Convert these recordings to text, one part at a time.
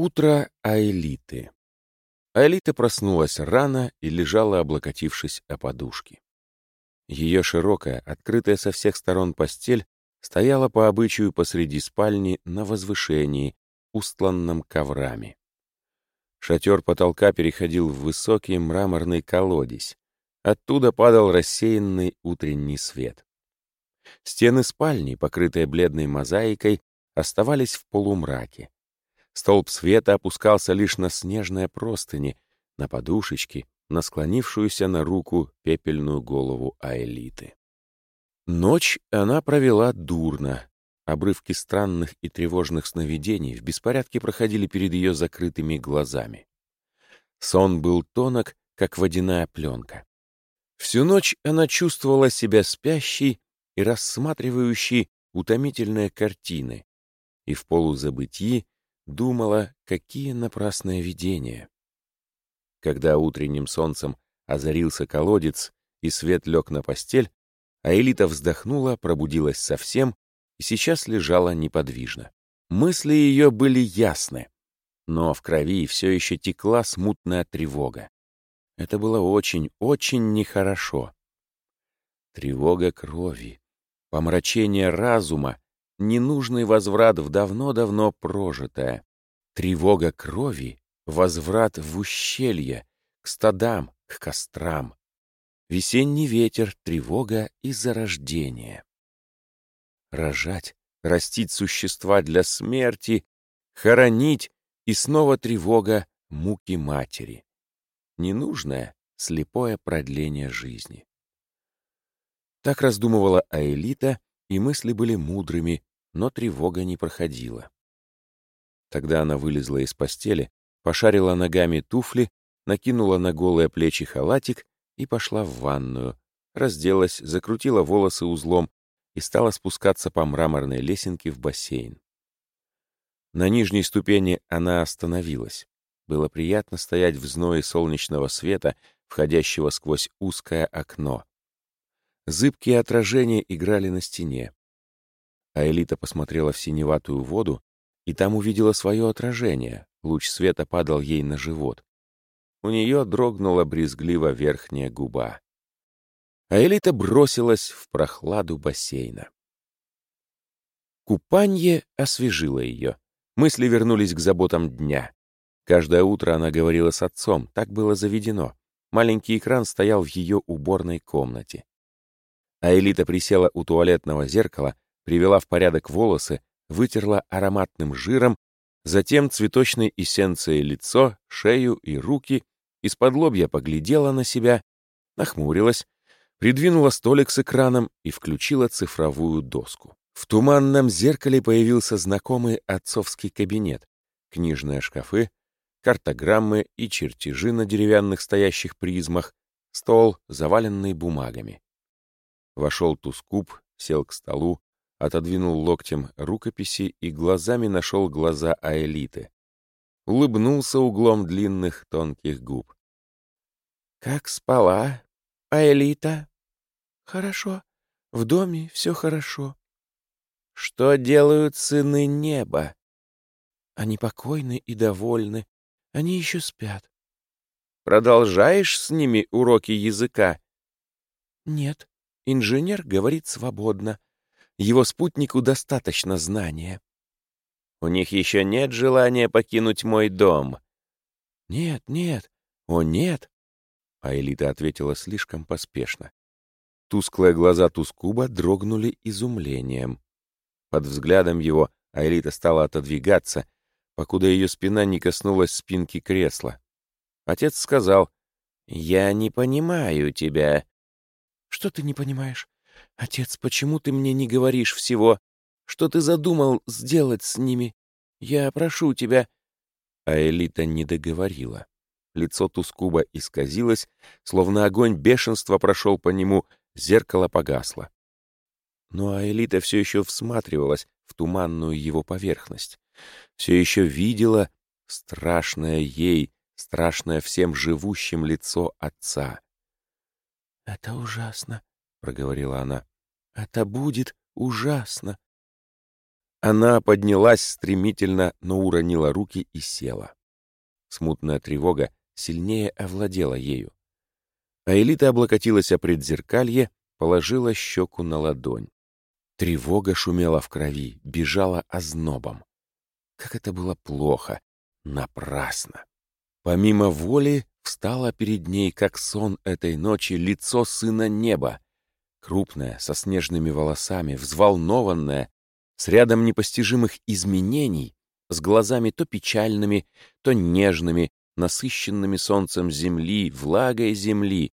Утро Аэлиты. Аэлита проснулась рано и лежала, облокотившись о подушки. Ее широкая, открытая со всех сторон постель стояла по обычаю посреди спальни на возвышении, устланном коврами. Шатер потолка переходил в высокий мраморный колодец. Оттуда падал рассеянный утренний свет. Стены спальни, покрытые бледной мозаикой, оставались в полумраке. Столб света опускался лишь на снежные простыни, на подушечки, на склонившуюся на руку пепельную голову Аэлиты. Ночь она провела дурно. Обрывки странных и тревожных сновидений в беспорядке проходили перед ее закрытыми глазами. Сон был тонок, как водяная пленка. Всю ночь она чувствовала себя спящей и рассматривающей утомительные картины, и в полузабытии Думала, какие напрасные видения. Когда утренним солнцем озарился колодец и свет лег на постель, Аэлита вздохнула, пробудилась совсем и сейчас лежала неподвижно. Мысли ее были ясны, но в крови все еще текла смутная тревога. Это было очень, очень нехорошо. Тревога крови, помрачение разума ненужный возврат в давно-давно прожитое, тревога крови, возврат в ущелье, к стадам, к кострам, весенний ветер, тревога и зарождение. Рожать, растить существа для смерти, хоронить и снова тревога муки матери. Ненужное, слепое продление жизни. Так раздумывала Аэлита, и мысли были мудрыми, но тревога не проходила. Тогда она вылезла из постели, пошарила ногами туфли, накинула на голые плечи халатик и пошла в ванную, разделась, закрутила волосы узлом и стала спускаться по мраморной лесенке в бассейн. На нижней ступени она остановилась. Было приятно стоять в зное солнечного света, входящего сквозь узкое окно. Зыбкие отражения играли на стене. А Элита посмотрела в синеватую воду и там увидела свое отражение. Луч света падал ей на живот. У нее дрогнула брезгливо верхняя губа. А Элита бросилась в прохладу бассейна. Купанье освежило ее. Мысли вернулись к заботам дня. Каждое утро она говорила с отцом, так было заведено. Маленький экран стоял в ее уборной комнате. А Элита присела у туалетного зеркала, привела в порядок волосы, вытерла ароматным жиром, затем цветочной эссенцией лицо, шею и руки, из-под лобья поглядела на себя, нахмурилась, придвинула столик с экраном и включила цифровую доску. В туманном зеркале появился знакомый отцовский кабинет, книжные шкафы, картограммы и чертежи на деревянных стоящих призмах, стол, заваленный бумагами. Вошел Тускуб, сел к столу, отодвинул локтем рукописи и глазами нашел глаза Аэлиты. Улыбнулся углом длинных тонких губ. «Как спала, Аэлита?» «Хорошо. В доме все хорошо». «Что делают сыны неба?» «Они покойны и довольны. Они еще спят». «Продолжаешь с ними уроки языка?» «Нет. Инженер говорит свободно. Его спутнику достаточно знания. У них еще нет желания покинуть мой дом. Нет, нет, о нет. А Элита ответила слишком поспешно. Тусклые глаза Тускуба дрогнули изумлением. Под взглядом его Аэлита стала отодвигаться, покуда ее спина не коснулась спинки кресла. Отец сказал, «Я не понимаю тебя. Что ты не понимаешь? Отец, почему ты мне не говоришь всего? Что ты задумал сделать с ними? Я прошу тебя. А Элита не договорила. Лицо Тускуба исказилось, словно огонь бешенства прошел по нему, зеркало погасло. Но Аэлита все еще всматривалась в туманную его поверхность. Все еще видела страшное ей, страшное всем живущим лицо отца. «Это ужасно», — проговорила она. «Это будет ужасно». Она поднялась стремительно, но уронила руки и села. Смутная тревога сильнее овладела ею. А Элита облокотилась о предзеркалье, положила щеку на ладонь. Тревога шумела в крови, бежала ознобом. Как это было плохо, напрасно. Помимо воли встало перед ней, как сон этой ночи, лицо сына неба, крупное, со снежными волосами, взволнованное, с рядом непостижимых изменений, с глазами то печальными, то нежными, насыщенными солнцем земли, влагой земли,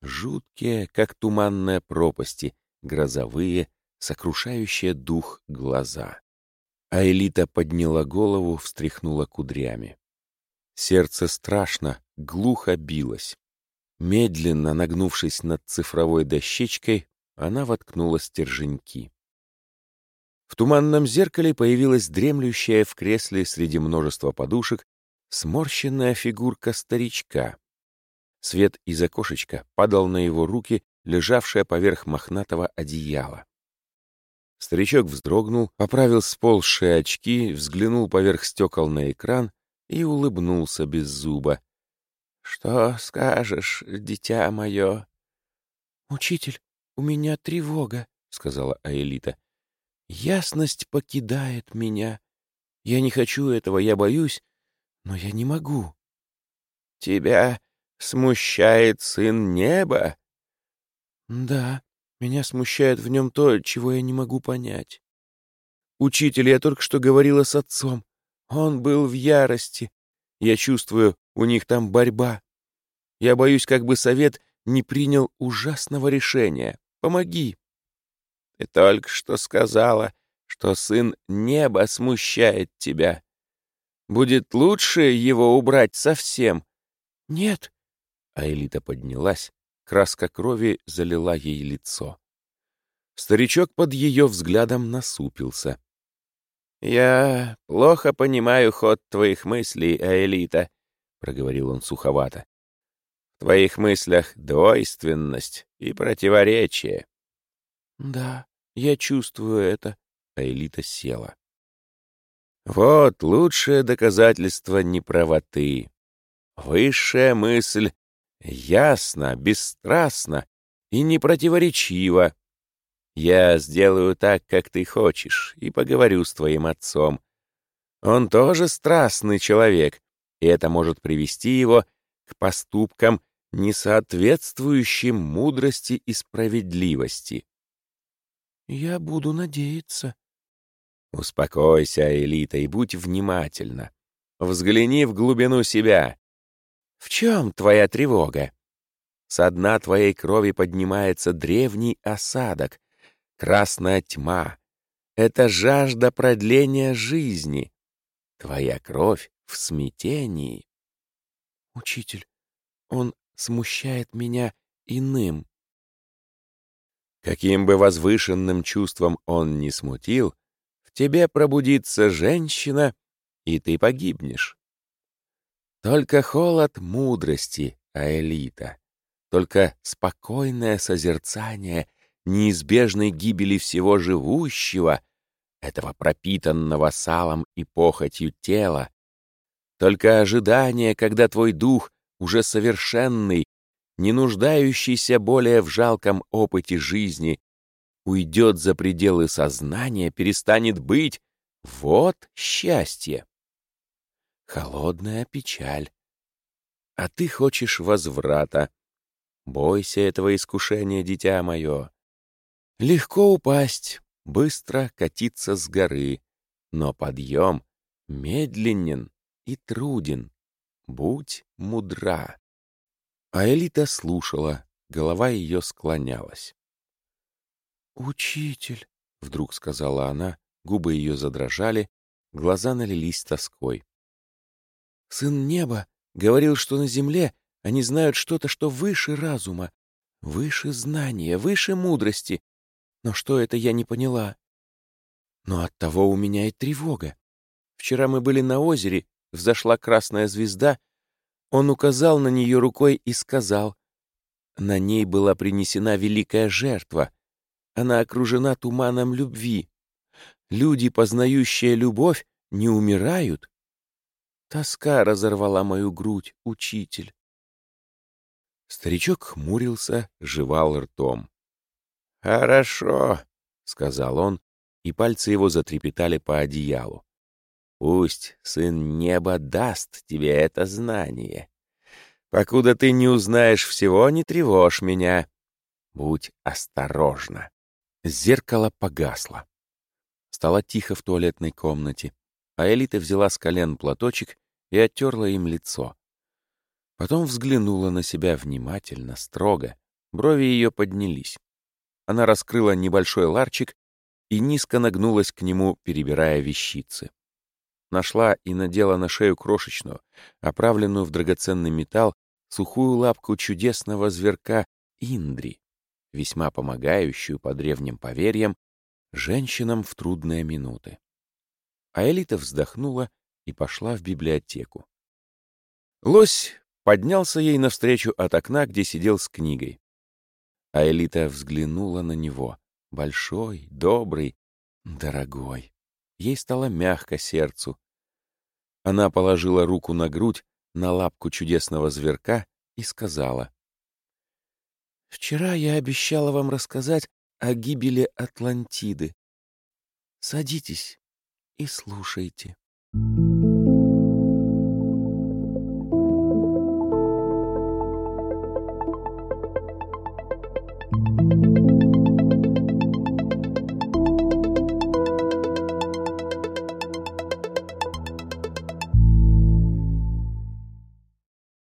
жуткие, как туманные пропасти, грозовые, сокрушающие дух глаза. А Элита подняла голову, встряхнула кудрями. Сердце страшно, глухо билось. Медленно нагнувшись над цифровой дощечкой, она воткнула стерженьки. В туманном зеркале появилась дремлющая в кресле среди множества подушек сморщенная фигурка старичка. Свет из окошечка падал на его руки, лежавшие поверх мохнатого одеяла. Старичок вздрогнул, поправил сползшие очки, взглянул поверх стекол на экран и улыбнулся без зуба. — Что скажешь, дитя мое? — Учитель, у меня тревога, — сказала Аэлита. — Ясность покидает меня. Я не хочу этого, я боюсь, но я не могу. — Тебя смущает сын неба? — Да, меня смущает в нем то, чего я не могу понять. Учитель, я только что говорила с отцом. Он был в ярости. Я чувствую, у них там борьба. Я боюсь, как бы совет не принял ужасного решения. Помоги. Ты только что сказала, что сын неба смущает тебя. Будет лучше его убрать совсем. Нет. А Элита поднялась, Краска крови залила ей лицо. Старичок под ее взглядом насупился. «Я плохо понимаю ход твоих мыслей, Аэлита», — проговорил он суховато. «В твоих мыслях двойственность и противоречие». «Да, я чувствую это», — Аэлита села. «Вот лучшее доказательство неправоты. Высшая мысль ясно, бесстрастно и непротиворечиво. Я сделаю так, как ты хочешь, и поговорю с твоим отцом. Он тоже страстный человек, и это может привести его к поступкам, не соответствующим мудрости и справедливости. Я буду надеяться. Успокойся, Элита, и будь внимательна. Взгляни в глубину себя. В чем твоя тревога? Со дна твоей крови поднимается древний осадок, красная тьма. Это жажда продления жизни. Твоя кровь в смятении. Учитель, он смущает меня иным. Каким бы возвышенным чувством он ни смутил, в тебе пробудится женщина, и ты погибнешь. Только холод мудрости, Аэлита, только спокойное созерцание неизбежной гибели всего живущего, этого пропитанного салом и похотью тела, только ожидание, когда твой дух, уже совершенный, не нуждающийся более в жалком опыте жизни, уйдет за пределы сознания, перестанет быть, вот счастье холодная печаль. А ты хочешь возврата. Бойся этого искушения, дитя мое. Легко упасть, быстро катиться с горы, но подъем медленен и труден. Будь мудра. А Элита слушала, голова ее склонялась. «Учитель», — вдруг сказала она, губы ее задрожали, глаза налились тоской. Сын неба говорил, что на земле они знают что-то, что выше разума, выше знания, выше мудрости. Но что это, я не поняла. Но от того у меня и тревога. Вчера мы были на озере, взошла красная звезда. Он указал на нее рукой и сказал, на ней была принесена великая жертва. Она окружена туманом любви. люди, познающие любовь, не умирают? Тоска разорвала мою грудь, учитель. Старичок хмурился, жевал ртом. «Хорошо», — сказал он, и пальцы его затрепетали по одеялу. «Пусть сын неба даст тебе это знание. Покуда ты не узнаешь всего, не тревожь меня. Будь осторожна». Зеркало погасло. Стало тихо в туалетной комнате, а Элита взяла с колен платочек и оттерла им лицо. Потом взглянула на себя внимательно, строго. Брови ее поднялись. Она раскрыла небольшой ларчик и низко нагнулась к нему, перебирая вещицы. Нашла и надела на шею крошечную, оправленную в драгоценный металл, сухую лапку чудесного зверка Индри, весьма помогающую по древним поверьям женщинам в трудные минуты. А Элита вздохнула и пошла в библиотеку. Лось поднялся ей навстречу от окна, где сидел с книгой. А Элита взглянула на него. Большой, добрый, дорогой. Ей стало мягко сердцу. Она положила руку на грудь, на лапку чудесного зверка и сказала. «Вчера я обещала вам рассказать о гибели Атлантиды. Садитесь и слушайте». Thank you.